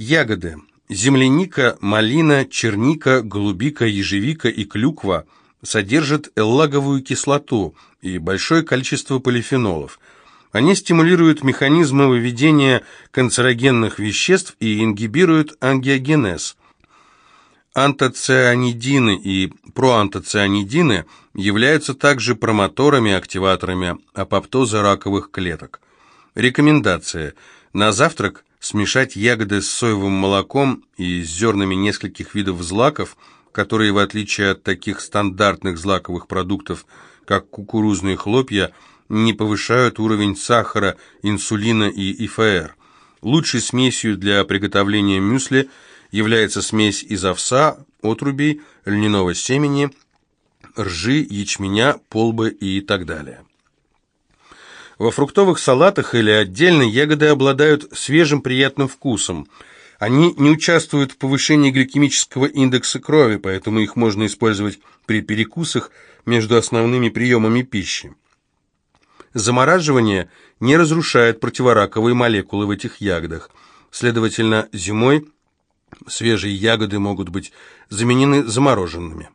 Ягоды. Земляника, малина, черника, голубика, ежевика и клюква содержат эллаговую кислоту и большое количество полифенолов. Они стимулируют механизмы выведения канцерогенных веществ и ингибируют ангиогенез. Антоцианидины и проантоцианидины являются также промоторами, активаторами апоптоза раковых клеток. Рекомендация. На завтрак смешать ягоды с соевым молоком и с зернами нескольких видов злаков, которые, в отличие от таких стандартных злаковых продуктов, как кукурузные хлопья, не повышают уровень сахара, инсулина и ИФР. Лучшей смесью для приготовления мюсли является смесь из овса, отрубей, льняного семени, ржи, ячменя, полбы и так далее. Во фруктовых салатах или отдельно ягоды обладают свежим приятным вкусом. Они не участвуют в повышении гликемического индекса крови, поэтому их можно использовать при перекусах между основными приемами пищи. Замораживание не разрушает противораковые молекулы в этих ягодах. Следовательно, зимой свежие ягоды могут быть заменены замороженными.